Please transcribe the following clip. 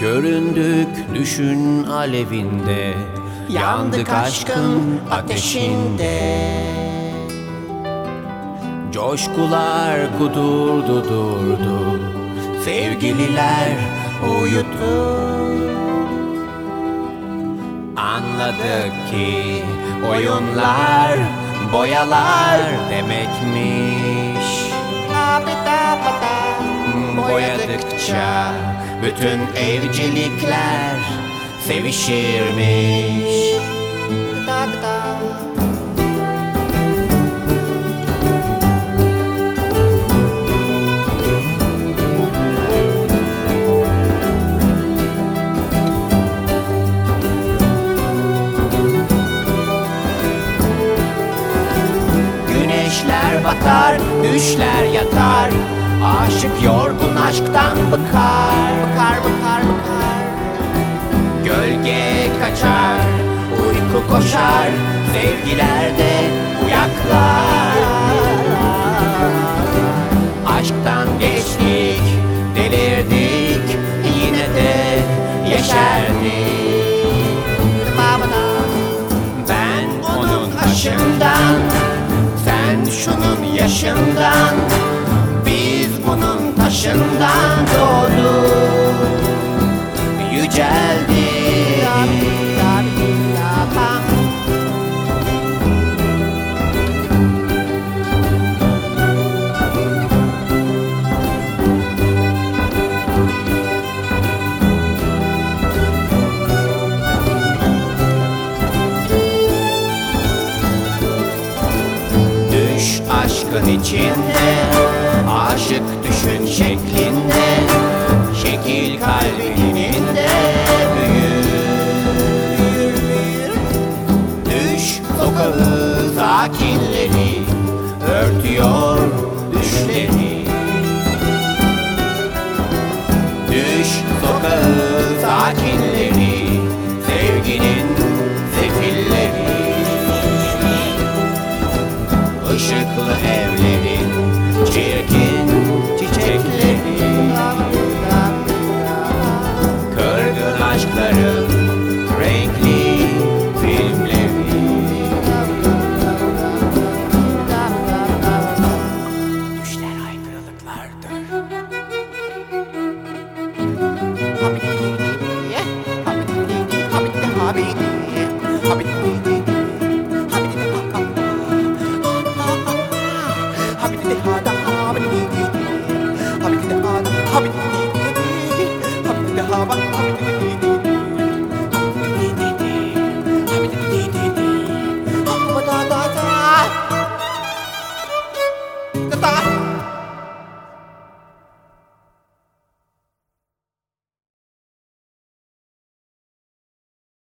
Göründük düşün alevinde Yandık aşkın ateşinde. Coşkular kudurdu durdu Sevgililer uyudu Anladık ki oyunlar boyalar demekmiş Boyadıkça bütün evcilikler sevişirmiş. Güneşler batar, düşler yatar Aşık yorgun aşktan bıkar Bıkar, bıkar, bıkar. Gölge kaçar, uyku koşar Sevgilerde uyaklar. Aşktan geçtik, delirdik Yine de yeşerdik. Ben onun aşından Sen şunun yaşından Bunun taşından doğduk Yüceldik Düş aşkın içinde Aşık düşün şeklinde Şekil kalbinin de büyür. Düş sokağı sakinleri Örtüyor düşleri. Düş sokağı sakinleri Sevginin sefilleri. Işıklı ev Abi